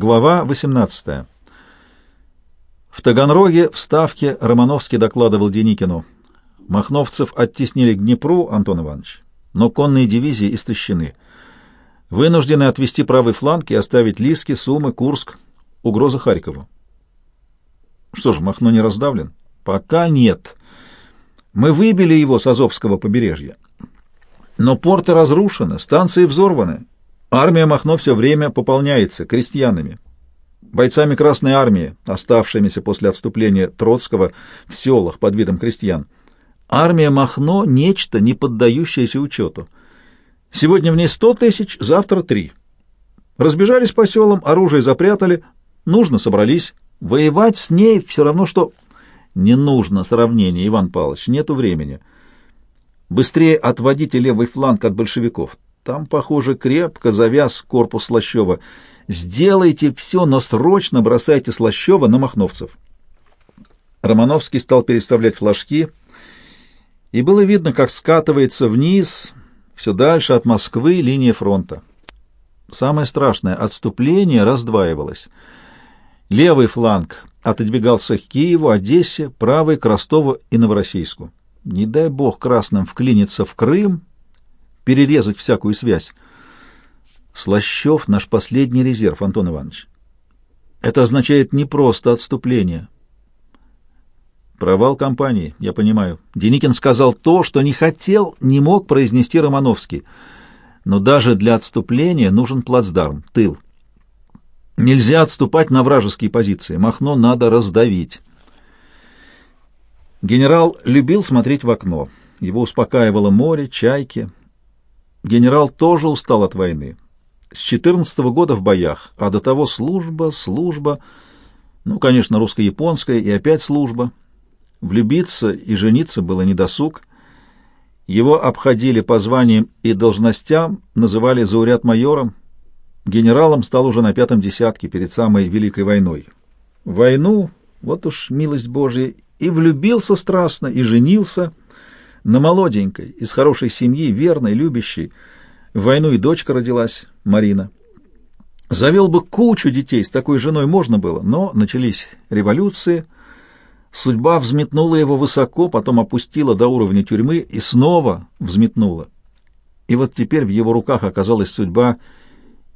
Глава 18. В Таганроге в Ставке Романовский докладывал Деникину. Махновцев оттеснили к Днепру, Антон Иванович, но конные дивизии истощены. Вынуждены отвести правый фланг и оставить Лиски, Сумы, Курск. Угроза Харькову. Что ж, Махно не раздавлен? Пока нет. Мы выбили его с Азовского побережья. Но порты разрушены, станции взорваны. Армия Махно все время пополняется крестьянами, бойцами Красной Армии, оставшимися после отступления Троцкого в селах под видом крестьян. Армия Махно — нечто, не поддающееся учету. Сегодня в ней сто тысяч, завтра три. Разбежались по селам, оружие запрятали, нужно, собрались. Воевать с ней все равно, что... Не нужно сравнения, Иван Павлович, нету времени. Быстрее отводите левый фланг от большевиков. Там, похоже, крепко завяз корпус Слащева. Сделайте все, но срочно бросайте Слащева на махновцев. Романовский стал переставлять флажки, и было видно, как скатывается вниз, все дальше от Москвы, линия фронта. Самое страшное — отступление раздваивалось. Левый фланг отодвигался к Киеву, Одессе, правый — к Ростову и Новороссийску. Не дай бог красным вклиниться в Крым, перерезать всякую связь. Слащев — наш последний резерв, Антон Иванович. Это означает не просто отступление. Провал кампании, я понимаю. Деникин сказал то, что не хотел, не мог произнести Романовский. Но даже для отступления нужен плацдарм, тыл. Нельзя отступать на вражеские позиции. Махно надо раздавить. Генерал любил смотреть в окно. Его успокаивало море, чайки, Генерал тоже устал от войны. С 14 -го года в боях, а до того служба, служба, ну, конечно, русско-японская и опять служба. Влюбиться и жениться было недосуг. Его обходили по званиям и должностям, называли зауряд майором. Генералом стал уже на пятом десятке перед самой Великой войной. Войну, вот уж милость Божья, и влюбился страстно, и женился — на молоденькой, из хорошей семьи, верной, любящей. В войну и дочка родилась, Марина. Завел бы кучу детей, с такой женой можно было, но начались революции, судьба взметнула его высоко, потом опустила до уровня тюрьмы и снова взметнула. И вот теперь в его руках оказалась судьба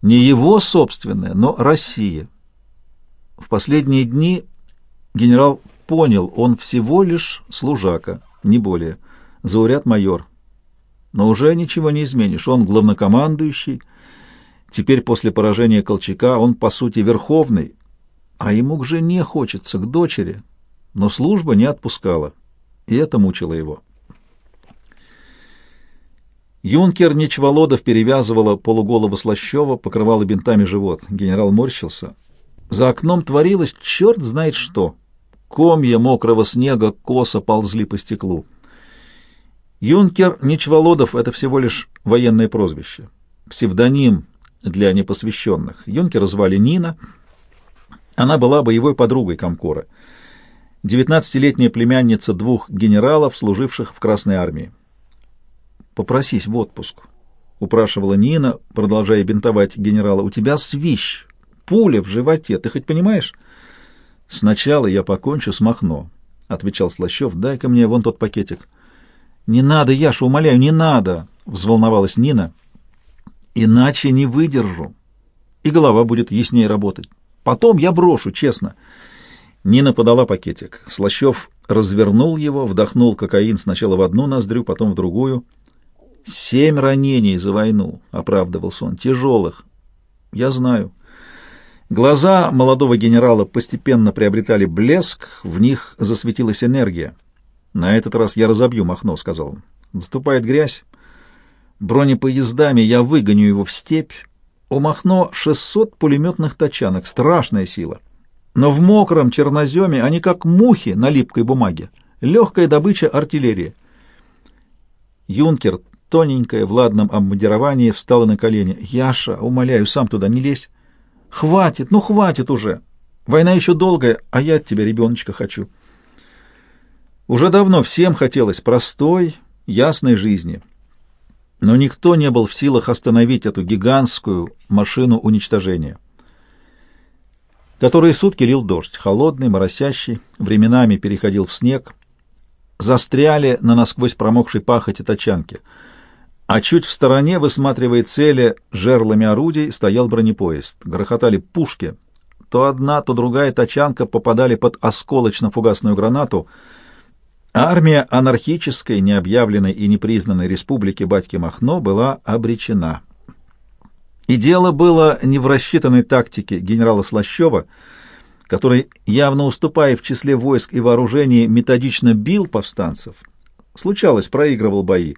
не его собственная, но Россия. В последние дни генерал понял, он всего лишь служака, не более — зауряд майор. Но уже ничего не изменишь, он главнокомандующий. Теперь после поражения Колчака он, по сути, верховный, а ему к жене хочется, к дочери. Но служба не отпускала, и это мучило его. Юнкер Нечволодов перевязывала полуголого Слащева, покрывала бинтами живот. Генерал морщился. За окном творилось черт знает что. Комья мокрого снега косо ползли по стеклу. Юнкер Ничволодов — это всего лишь военное прозвище, псевдоним для непосвященных. Юнкера звали Нина, она была боевой подругой Комкора, девятнадцатилетняя племянница двух генералов, служивших в Красной армии. «Попросись в отпуск», — упрашивала Нина, продолжая бинтовать генерала. «У тебя свищ, пуля в животе, ты хоть понимаешь?» «Сначала я покончу с Махно», — отвечал Слащев. «Дай-ка мне вон тот пакетик». «Не надо, Яша, умоляю, не надо!» — взволновалась Нина. «Иначе не выдержу, и голова будет яснее работать. Потом я брошу, честно». Нина подала пакетик. Слащев развернул его, вдохнул кокаин сначала в одну ноздрю, потом в другую. «Семь ранений за войну», — оправдывался он, — «тяжелых». «Я знаю». Глаза молодого генерала постепенно приобретали блеск, в них засветилась энергия. «На этот раз я разобью Махно», — сказал он. «Наступает грязь. Бронепоездами я выгоню его в степь. У Махно 600 пулеметных тачанок. Страшная сила. Но в мокром черноземе они как мухи на липкой бумаге. Легкая добыча артиллерии». Юнкер, тоненькая, в ладном обмундировании, встала на колени. «Яша, умоляю, сам туда не лезь. Хватит, ну хватит уже. Война еще долгая, а я от тебя ребеночка хочу». Уже давно всем хотелось простой, ясной жизни. Но никто не был в силах остановить эту гигантскую машину уничтожения. Которые сутки лил дождь, холодный, моросящий, временами переходил в снег. Застряли на насквозь промокшей пахоте тачанки. А чуть в стороне, высматривая цели жерлами орудий, стоял бронепоезд. Грохотали пушки. То одна, то другая тачанка попадали под осколочно-фугасную гранату. Армия анархической, необъявленной и непризнанной республики Батьки Махно была обречена. И дело было не в рассчитанной тактике генерала Слащева, который, явно уступая в числе войск и вооружений, методично бил повстанцев. Случалось, проигрывал бои.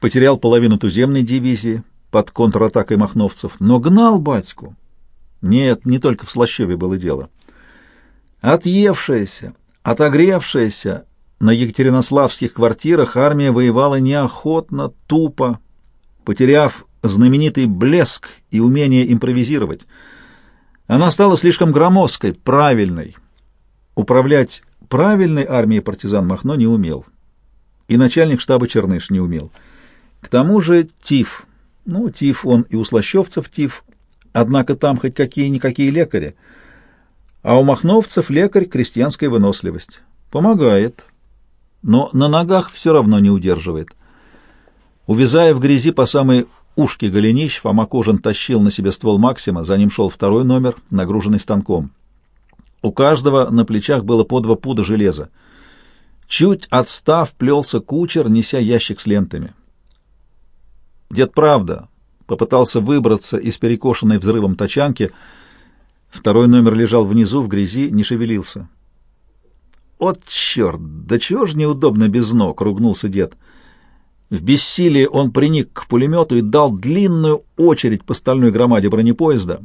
Потерял половину туземной дивизии под контратакой махновцев, но гнал батьку. Нет, не только в Слащеве было дело. Отъевшаяся, отогревшаяся на екатеринославских квартирах армия воевала неохотно, тупо, потеряв знаменитый блеск и умение импровизировать. Она стала слишком громоздкой, правильной. Управлять правильной армией партизан Махно не умел. И начальник штаба Черныш не умел. К тому же тиф. Ну, тиф он и у слащевцев тиф. Однако там хоть какие-никакие лекари. А у махновцев лекарь крестьянская выносливость. Помогает. Но на ногах все равно не удерживает. Увязая в грязи по самой ушки голенищ, Фома Кожин тащил на себе ствол Максима, за ним шел второй номер, нагруженный станком. У каждого на плечах было по два пуда железа. Чуть отстав, плелся кучер, неся ящик с лентами. Дед правда попытался выбраться из перекошенной взрывом тачанки. Второй номер лежал внизу, в грязи, не шевелился. «От черт! Да чего ж неудобно без ног!» — ругнулся дед. В бессилии он приник к пулемету и дал длинную очередь по стальной громаде бронепоезда.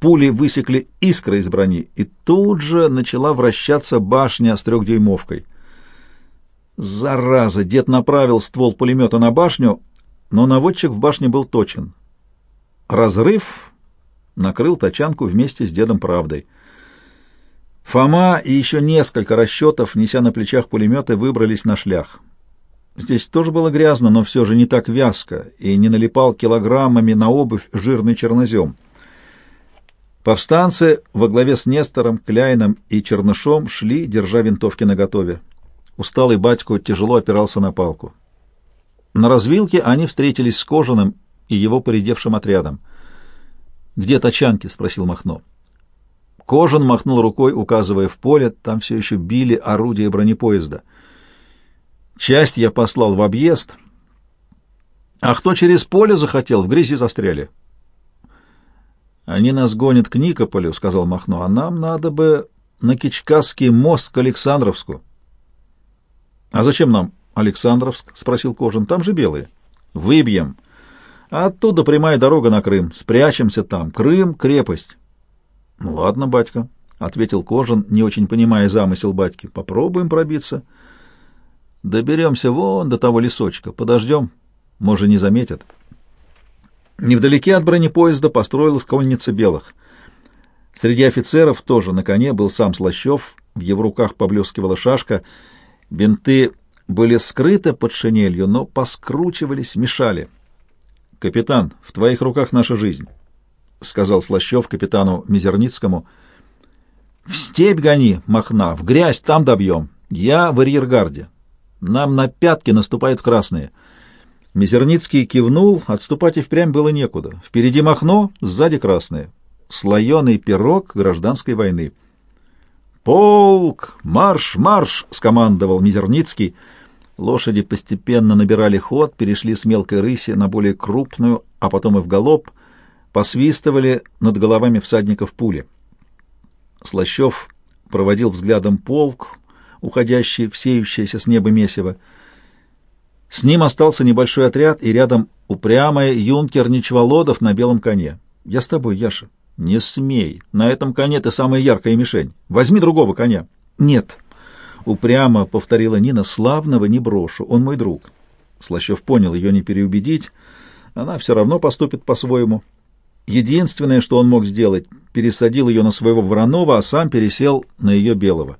Пули высекли искры из брони, и тут же начала вращаться башня с трехдюймовкой. Зараза! Дед направил ствол пулемета на башню, но наводчик в башне был точен. Разрыв накрыл тачанку вместе с дедом Правдой. Фома и еще несколько расчетов, неся на плечах пулеметы, выбрались на шлях. Здесь тоже было грязно, но все же не так вязко, и не налипал килограммами на обувь жирный чернозем. Повстанцы во главе с Нестором, Кляйном и Чернышом шли, держа винтовки наготове. Усталый батько тяжело опирался на палку. На развилке они встретились с Кожаным и его поредевшим отрядом. «Где тачанки?» — спросил Махно. Кожан махнул рукой, указывая в поле, там все еще били орудия бронепоезда — Часть я послал в объезд, а кто через поле захотел, в грязи застряли. Они нас гонят к Никополю, — сказал Махно, — а нам надо бы на Кичкасский мост к Александровску. — А зачем нам Александровск? — спросил Кожин. — Там же белые. — Выбьем. А оттуда прямая дорога на Крым. Спрячемся там. Крым — крепость. — ладно, батька, — ответил Кожин, не очень понимая замысел батьки. — Попробуем пробиться. — Доберемся вон до того лесочка, подождем, может, не заметят. Невдалеке от бронепоезда построилась конница белых. Среди офицеров тоже на коне был сам Слащев, в его руках поблескивала шашка, бинты были скрыты под шинелью, но поскручивались, мешали. «Капитан, в твоих руках наша жизнь», — сказал Слащев капитану Мизерницкому. «В степь гони, Махна, в грязь там добьем. Я в арьергарде. Нам на пятки наступают красные. Мизерницкий кивнул, отступать и впрямь было некуда. Впереди Махно, сзади красные. Слоеный пирог гражданской войны. «Полк! Марш! Марш!» — скомандовал Мизерницкий. Лошади постепенно набирали ход, перешли с мелкой рыси на более крупную, а потом и в галоп, посвистывали над головами всадников пули. Слащев проводил взглядом полк, уходящий в сеющееся с неба месиво. С ним остался небольшой отряд, и рядом упрямая юнкер Ничволодов на белом коне. «Я с тобой, Яша». «Не смей. На этом коне ты самая яркая мишень. Возьми другого коня». «Нет». Упрямо повторила Нина. «Славного не брошу. Он мой друг». Слащев понял, ее не переубедить. Она все равно поступит по-своему. Единственное, что он мог сделать, пересадил ее на своего Воронова, а сам пересел на ее белого.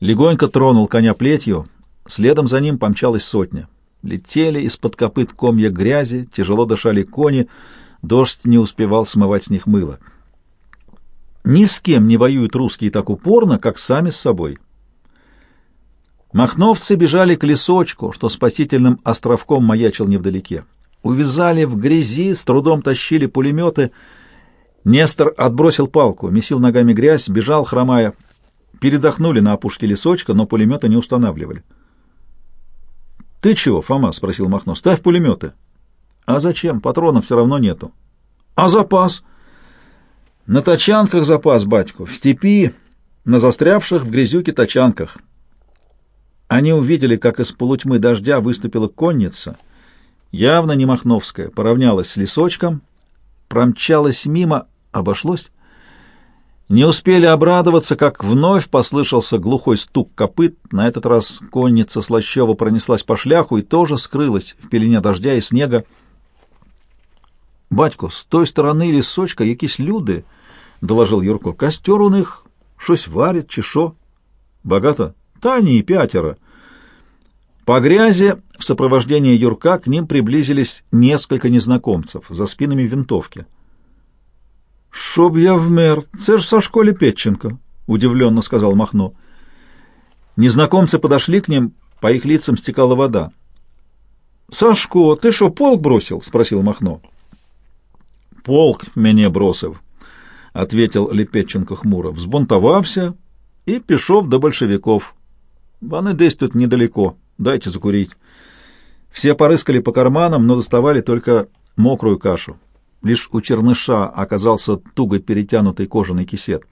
Легонько тронул коня плетью, следом за ним помчалась сотня. Летели из-под копыт комья грязи, тяжело дышали кони, дождь не успевал смывать с них мыло. Ни с кем не воюют русские так упорно, как сами с собой. Махновцы бежали к лесочку, что спасительным островком маячил невдалеке. Увязали в грязи, с трудом тащили пулеметы. Нестор отбросил палку, месил ногами грязь, бежал, хромая. Передохнули на опушке лесочка, но пулеметы не устанавливали. — Ты чего, Фома? — спросил Махно. — Ставь пулеметы. — А зачем? Патронов все равно нету. — А запас? — На тачанках запас, батьку, в степи, на застрявших в грязюке тачанках. Они увидели, как из полутьмы дождя выступила конница, явно не махновская, поравнялась с лесочком, промчалась мимо, обошлось. Не успели обрадоваться, как вновь послышался глухой стук копыт. На этот раз конница Слащева пронеслась по шляху и тоже скрылась в пелене дождя и снега. «Батько, с той стороны лесочка якісь люди», — доложил Юрко. «Костер у них, щось варит, чи шо?» «Богато?» «Та ні, пятеро». По грязи в сопровождении Юрка к ним приблизились несколько незнакомцев за спинами винтовки. «Щоб я вмер, це ж Сашко Лепетченко», — удивленно сказал Махно. Незнакомцы подошли к ним, по их лицам стекала вода. «Сашко, ты что, полк бросил?» — спросил Махно. «Полк меня бросив», — ответил Лепетченко хмуро. «Взбунтовався и пішов до большевиков. Вони десь тут недалеко. Дайте закурить». Все порыскали по карманам, но доставали только мокрую кашу. Лишь у черныша оказался туго перетянутый кожаный кисет.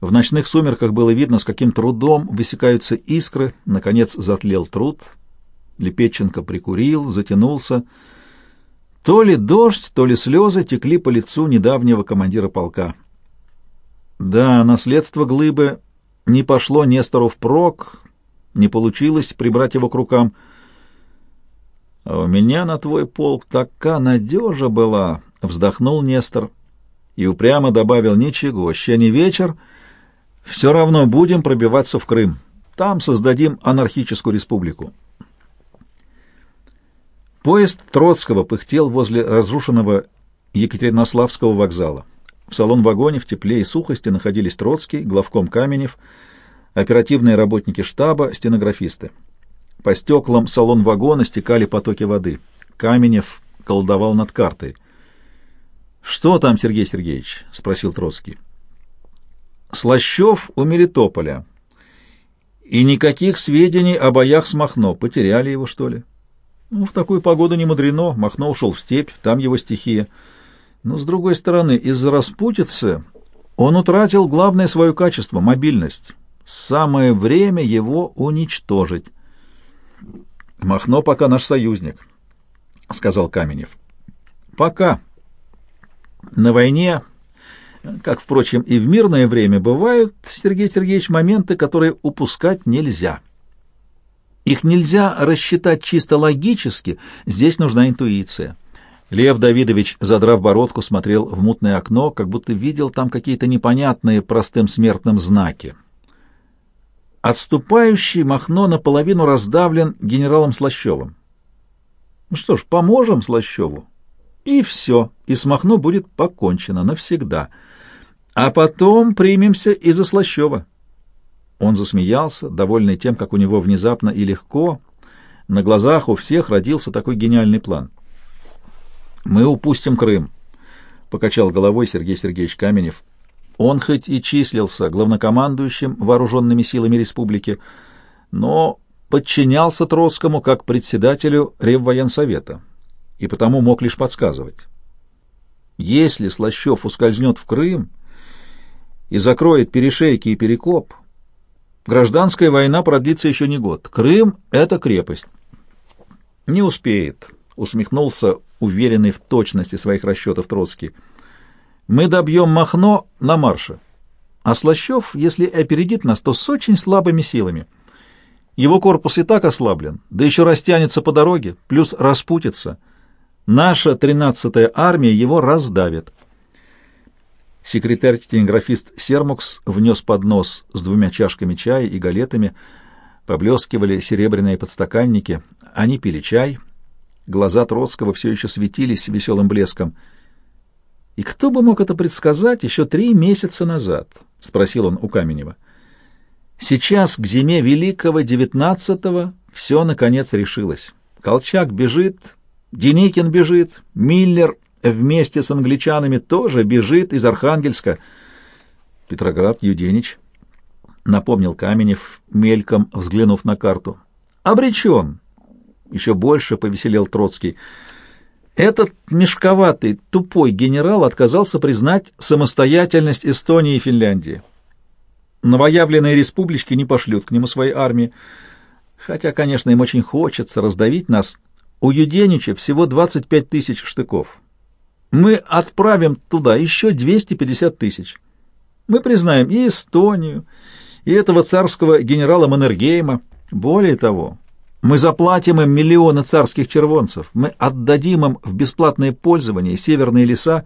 В ночных сумерках было видно, с каким трудом высекаются искры. Наконец затлел труд. Лепетченко прикурил, затянулся. То ли дождь, то ли слезы текли по лицу недавнего командира полка. Да, наследство глыбы не пошло Нестору впрок, не получилось прибрать его к рукам — «А у меня на твой полк такая надежа была!» — вздохнул Нестор и упрямо добавил «Ничего, еще не вечер, все равно будем пробиваться в Крым. Там создадим анархическую республику». Поезд Троцкого пыхтел возле разрушенного Екатеринославского вокзала. В салон-вагоне в тепле и сухости находились Троцкий, главком Каменев, оперативные работники штаба, стенографисты. По стеклам салон вагона стекали потоки воды. Каменев колдовал над картой. «Что там, Сергей Сергеевич?» — спросил Троцкий. «Слащев у Мелитополя. И никаких сведений о боях с Махно. Потеряли его, что ли?» «Ну, в такую погоду не мудрено. Махно ушел в степь, там его стихия. Но, с другой стороны, из-за распутицы он утратил главное свое качество — мобильность. Самое время его уничтожить». Махно пока наш союзник, — сказал Каменев. Пока. На войне, как, впрочем, и в мирное время, бывают, Сергей Сергеевич, моменты, которые упускать нельзя. Их нельзя рассчитать чисто логически, здесь нужна интуиция. Лев Давидович, задрав бородку, смотрел в мутное окно, как будто видел там какие-то непонятные простым смертным знаки. Отступающий Махно наполовину раздавлен генералом Слащевым. Ну что ж, поможем Слащеву. И все, и с Махно будет покончено навсегда. А потом примемся и за Слащева. Он засмеялся, довольный тем, как у него внезапно и легко на глазах у всех родился такой гениальный план. «Мы упустим Крым», — покачал головой Сергей Сергеевич Каменев. Он хоть и числился главнокомандующим вооруженными силами республики, но подчинялся Троцкому как председателю Реввоенсовета и потому мог лишь подсказывать. Если Слащев ускользнет в Крым и закроет перешейки и перекоп, гражданская война продлится еще не год. Крым — это крепость. Не успеет, — усмехнулся уверенный в точности своих расчетов Троцкий. Мы добьем Махно на марше. А Слащев, если опередит нас, то с очень слабыми силами. Его корпус и так ослаблен, да еще растянется по дороге, плюс распутится. Наша тринадцатая армия его раздавит. Секретарь-стенографист Сермукс внес поднос с двумя чашками чая и галетами, поблескивали серебряные подстаканники. Они пили чай. Глаза Троцкого все еще светились веселым блеском — И кто бы мог это предсказать еще три месяца назад? — спросил он у Каменева. Сейчас, к зиме Великого девятнадцатого, все, наконец, решилось. Колчак бежит, Деникин бежит, Миллер вместе с англичанами тоже бежит из Архангельска. Петроград, Юденич, напомнил Каменев, мельком взглянув на карту. Обречен. Еще больше повеселел Троцкий. Этот мешковатый, тупой генерал отказался признать самостоятельность Эстонии и Финляндии. Новоявленные республички не пошлют к нему своей армии, хотя, конечно, им очень хочется раздавить нас. У Юденича всего 25 тысяч штыков. Мы отправим туда еще 250 тысяч. Мы признаем и Эстонию, и этого царского генерала Маннергейма. Более того, мы заплатим им миллионы царских червонцев, мы отдадим им в бесплатное пользование северные леса.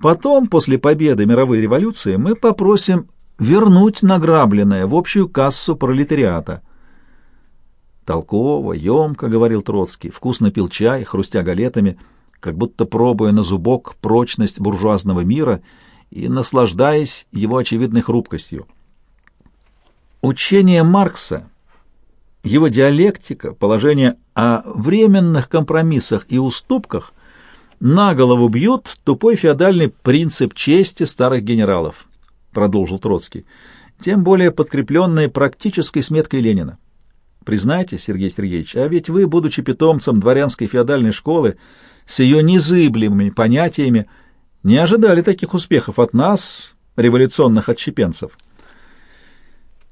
Потом, после победы мировой революции, мы попросим вернуть награбленное в общую кассу пролетариата. Толково, емко, — говорил Троцкий, вкусно пил чай, хрустя галетами, как будто пробуя на зубок прочность буржуазного мира и наслаждаясь его очевидной хрупкостью. Учение Маркса — его диалектика, положение о временных компромиссах и уступках на голову бьют тупой феодальный принцип чести старых генералов, продолжил Троцкий, тем более подкрепленный практической сметкой Ленина. Признайте, Сергей Сергеевич, а ведь вы, будучи питомцем дворянской феодальной школы, с ее незыблемыми понятиями, не ожидали таких успехов от нас, революционных отщепенцев.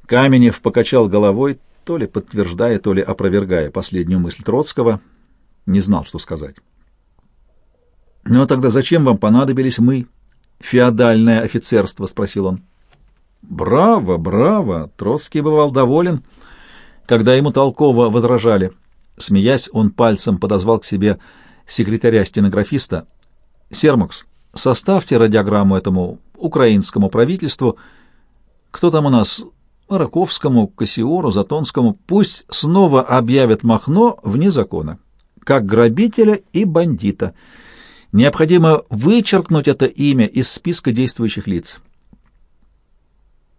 Каменев покачал головой, то ли подтверждая, то ли опровергая последнюю мысль Троцкого, не знал, что сказать. «Ну а тогда зачем вам понадобились мы, феодальное офицерство?» — спросил он. «Браво, браво!» — Троцкий бывал доволен, когда ему толково возражали. Смеясь, он пальцем подозвал к себе секретаря-стенографиста. «Сермакс, составьте радиограмму этому украинскому правительству. Кто там у нас? Раковскому, Кассиору, Затонскому пусть снова объявят Махно вне закона, как грабителя и бандита. Необходимо вычеркнуть это имя из списка действующих лиц.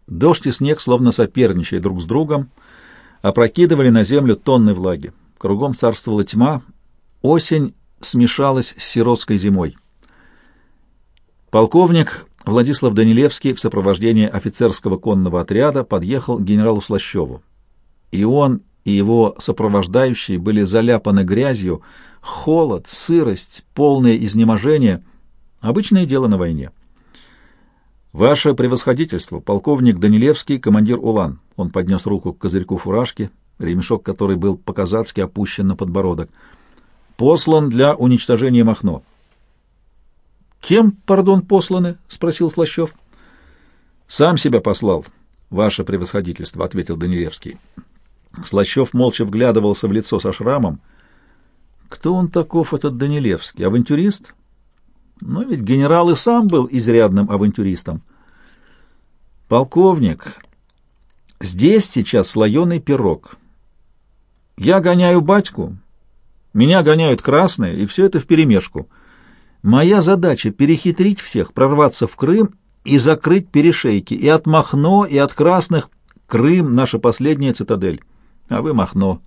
Дождь и снег, словно соперничая друг с другом, опрокидывали на землю тонны влаги. Кругом царствовала тьма, осень смешалась с сиротской зимой. Полковник Владислав Данилевский в сопровождении офицерского конного отряда подъехал к генералу Слащеву. И он, и его сопровождающие были заляпаны грязью, холод, сырость, полное изнеможение — обычное дело на войне. «Ваше превосходительство, полковник Данилевский, командир УЛАН». Он поднес руку к козырьку фуражки, ремешок которой был по-казацки опущен на подбородок. «Послан для уничтожения Махно». «Кем, пардон, посланы?» — спросил Слащев. «Сам себя послал, ваше превосходительство», — ответил Данилевский. Слащев молча вглядывался в лицо со шрамом. «Кто он таков, этот Данилевский? Авантюрист?» «Но ведь генерал и сам был изрядным авантюристом». «Полковник, здесь сейчас слоеный пирог. Я гоняю батьку, меня гоняют красные, и все это вперемешку». Моя задача — перехитрить всех, прорваться в Крым и закрыть перешейки и от Махно, и от Красных. Крым — наша последняя цитадель. А вы Махно.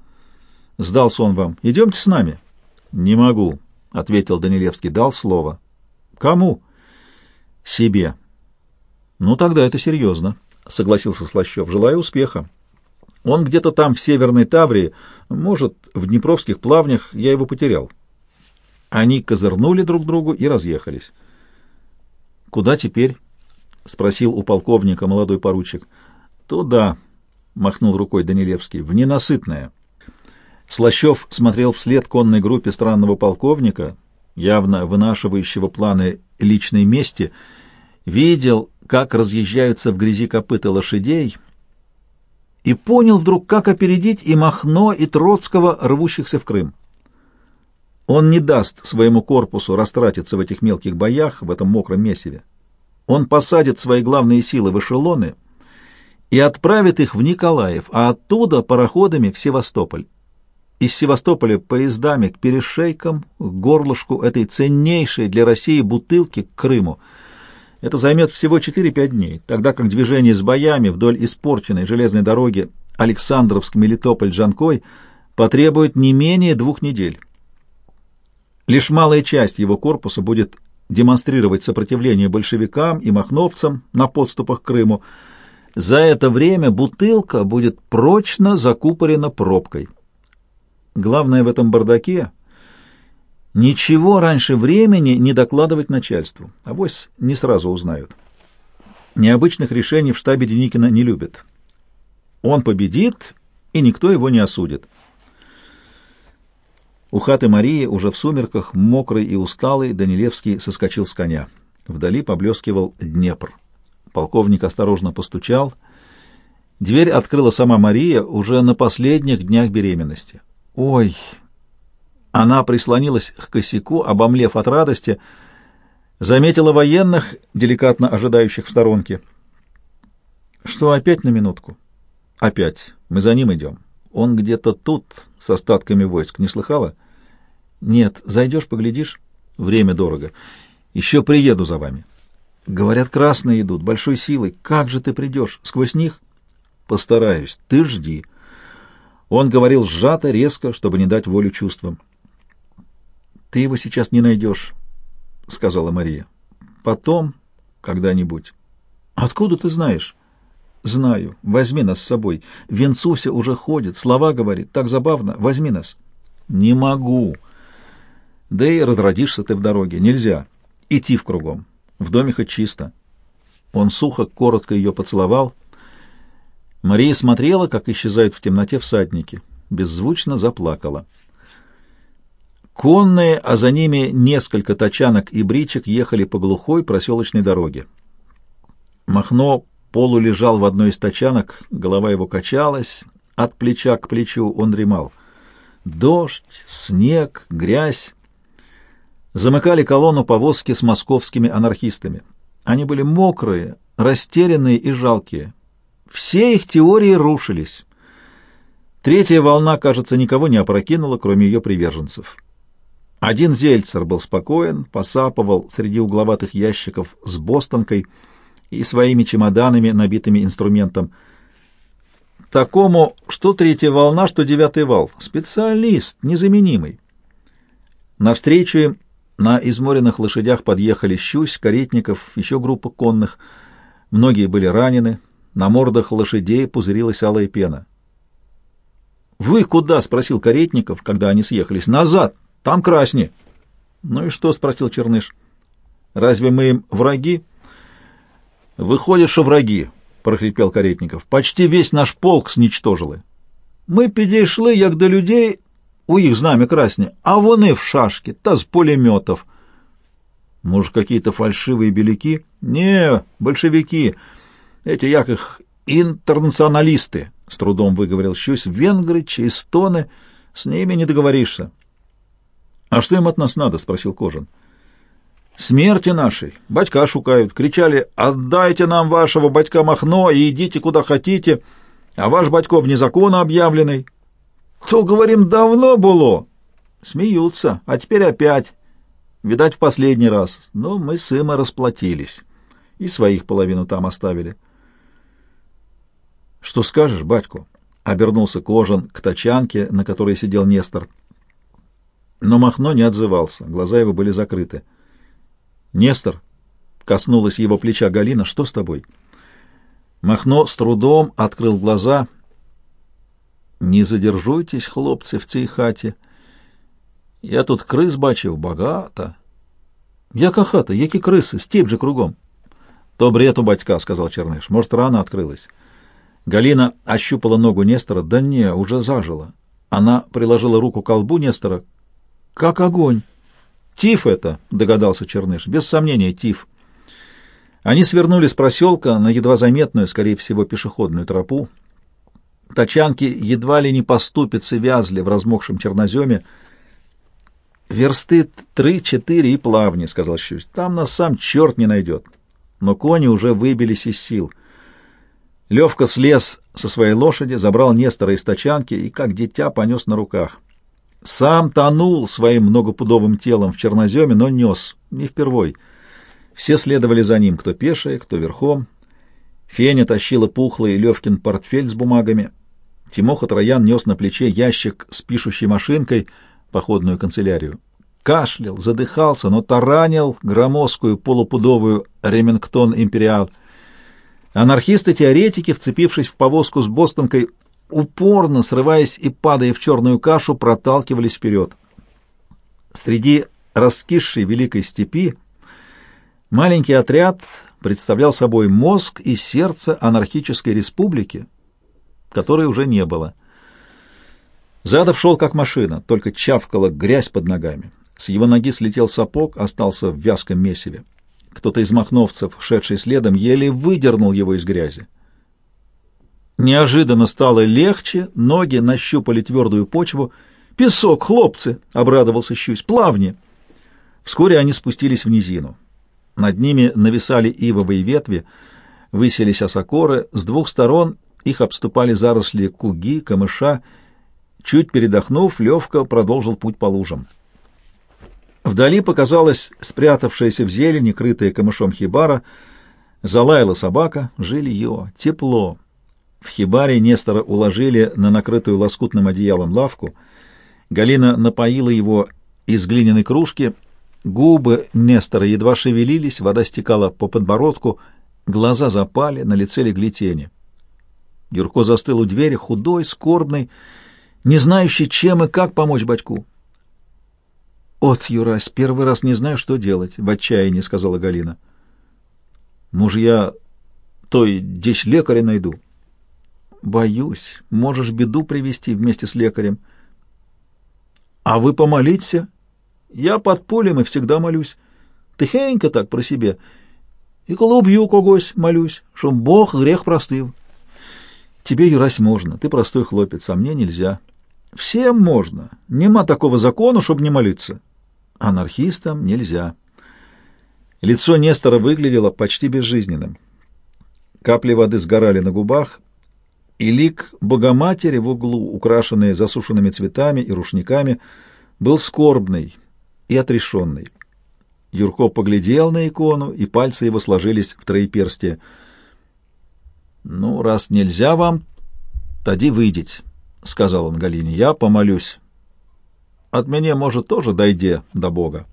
Сдался он вам. Идемте с нами. — Не могу, — ответил Данилевский. Дал слово. — Кому? — Себе. — Ну, тогда это серьезно, — согласился Слащев. — Желаю успеха. Он где-то там, в Северной Таврии, может, в Днепровских плавнях, я его потерял. — они козырнули друг другу и разъехались. «Куда теперь?» — спросил у полковника молодой поручик. «Туда», — махнул рукой Данилевский, — «в ненасытное». Слащев смотрел вслед конной группе странного полковника, явно вынашивающего планы личной мести, видел, как разъезжаются в грязи копыта лошадей, и понял вдруг, как опередить и Махно, и Троцкого, рвущихся в Крым. Он не даст своему корпусу растратиться в этих мелких боях, в этом мокром месиве. Он посадит свои главные силы в эшелоны и отправит их в Николаев, а оттуда пароходами в Севастополь. из Севастополя поездами к перешейкам, к горлышку этой ценнейшей для России бутылки к Крыму. Это займет всего 4-5 дней, тогда как движение с боями вдоль испорченной железной дороги Александровск-Мелитополь-Джанкой потребует не менее двух недель. Лишь малая часть его корпуса будет демонстрировать сопротивление большевикам и махновцам на подступах к Крыму. За это время бутылка будет прочно закупорена пробкой. Главное в этом бардаке — ничего раньше времени не докладывать начальству. Авось не сразу узнают. Необычных решений в штабе Деникина не любят. Он победит, и никто его не осудит. У хаты Марии уже в сумерках, мокрый и усталый, Данилевский соскочил с коня. Вдали поблескивал Днепр. Полковник осторожно постучал. Дверь открыла сама Мария уже на последних днях беременности. Ой! Она прислонилась к косяку, обомлев от радости, заметила военных, деликатно ожидающих в сторонке. Что, опять на минутку? Опять. Мы за ним идем. Он где-то тут, с остатками войск. Не слыхала? Нет. Зайдешь, поглядишь? Время дорого. Еще приеду за вами. Говорят, красные идут, большой силой. Как же ты придешь? Сквозь них? Постараюсь. Ты жди. Он говорил сжато, резко, чтобы не дать волю чувствам. «Ты его сейчас не найдешь», — сказала Мария. «Потом, когда-нибудь». «Откуда ты знаешь?» «Знаю. Возьми нас с собой. Венцуся уже ходит, слова говорит. Так забавно. Возьми нас». «Не могу». «Да и разродишься ты в дороге. Нельзя. Идти в кругом. В доме хоть чисто». Он сухо, коротко ее поцеловал — Мария смотрела, как исчезают в темноте всадники, беззвучно заплакала. Конные, а за ними несколько тачанок и бричек ехали по глухой проселочной дороге. Махно полулежал в одной из тачанок, голова его качалась, от плеча к плечу он дремал. Дождь, снег, грязь. Замыкали колонну повозки с московскими анархистами. Они были мокрые, растерянные и жалкие. Все их теории рушились. Третья волна, кажется, никого не опрокинула, кроме ее приверженцев. Один Зельцер был спокоен, посапывал среди угловатых ящиков с бостонкой и своими чемоданами, набитыми инструментом. Такому, что третья волна, что девятый вал. Специалист, незаменимый. Навстречу им на изморенных лошадях подъехали Щусь, Каретников, еще группа конных. Многие были ранены, на мордах лошадей пузырилась алая пена. «Вы куда?» — спросил Каретников, когда они съехались. «Назад! Там красни!» «Ну и что?» — спросил Черныш. «Разве мы им враги?» «Выходит, что враги», — прохрипел Каретников. «Почти весь наш полк сничтожили. Мы підійшли, як до людей, у их знамя красни, а вони в шашки, та з пулеметов». «Может, какие-то фальшивые беляки?» «Не, большевики». Эти, як их, интернационалисты, — с трудом выговорил Щусь, — венгры, эстоны, с ними не договоришься. — А что им от нас надо? — спросил Кожин. — Смерти нашей. Батька шукают. Кричали, отдайте нам вашего батька Махно и идите куда хотите, а ваш батько вне закона объявленный. То, говорим, давно было. Смеются, а теперь опять. Видать, в последний раз. Но мы с Има расплатились. И своих половину там оставили. — «Что скажешь, батьку?» — обернулся Кожан к тачанке, на которой сидел Нестор. Но Махно не отзывался, глаза его были закрыты. «Нестор!» — коснулась его плеча Галина. «Что с тобой?» Махно с трудом открыл глаза. «Не задержуйтесь, хлопцы, в цій хаті. Я тут крыс бачив багато». «Яка хата? Які крысы? Степь же кругом». «То бред у батька», — сказал Черныш. «Может, рана открылась». Галина ощупала ногу Нестора. Да не, уже зажила. Она приложила руку к колбу Нестора. Как огонь! Тиф это, догадался Черныш. Без сомнения, тиф. Они свернули с проселка на едва заметную, скорее всего, пешеходную тропу. Тачанки едва ли не по ступице вязли в размокшем черноземе. «Версты три-четыре и плавни», — сказал Щусь. «Там нас сам черт не найдет». Но кони уже выбились из сил. Левка слез со своей лошади, забрал Нестора из тачанки и, как дитя, понес на руках. Сам тонул своим многопудовым телом в черноземе, но нес, не впервой. Все следовали за ним, кто пешее, кто верхом. Феня тащила пухлый Левкин портфель с бумагами. Тимоха Троян нес на плече ящик с пишущей машинкой, походную канцелярию. Кашлял, задыхался, но таранил громоздкую полупудовую Ремингтон Империал. Анархисты-теоретики, вцепившись в повозку с бостонкой, упорно, срываясь и падая в черную кашу, проталкивались вперед. Среди раскисшей великой степи маленький отряд представлял собой мозг и сердце анархической республики, которой уже не было. Задов шел как машина, только чавкала грязь под ногами. С его ноги слетел сапог, остался в вязком месиве. Кто-то из махновцев, шедший следом, еле выдернул его из грязи. Неожиданно стало легче, ноги нащупали твердую почву. «Песок, хлопцы!» — обрадовался Щусь. «Плавни!» Вскоре они спустились в низину. Над ними нависали ивовые ветви, выселись осокоры, с двух сторон их обступали заросли куги, камыша. Чуть передохнув, Левка продолжил путь по лужам. Вдали показалась спрятавшаяся в зелени, крытая камышом хибара. Залаяла собака, жилье, тепло. В хибаре Нестора уложили на накрытую лоскутным одеялом лавку. Галина напоила его из глиняной кружки. Губы Нестора едва шевелились, вода стекала по подбородку, глаза запали, на лице легли тени. Юрко застыл у двери, худой, скорбный, не знающий, чем и как помочь батьку. «От, Юрась, первый раз не знаю, что делать», — в отчаянии сказала Галина. «Мужья, той здесь лекаря найду». «Боюсь, можешь беду привести вместе с лекарем». «А вы помолиться?» «Я под полем и всегда молюсь. Тихенько так про себе. И коли убью когось, молюсь, чтоб Бог грех простыл». «Тебе, Юрась, можно, ты простой хлопец, а мне нельзя». «Всем можно. Нема такого закона, чтобы не молиться». Анархистам нельзя. Лицо Нестора выглядело почти безжизненным. Капли воды сгорали на губах, и лик Богоматери в углу, украшенный засушенными цветами и рушниками, был скорбный и отрешенный. Юрко поглядел на икону, и пальцы его сложились в троеперстие. «Ну, раз нельзя вам, тоди выйдите», — сказал он Галине. «Я помолюсь». От меня, может, тоже дойде до Бога.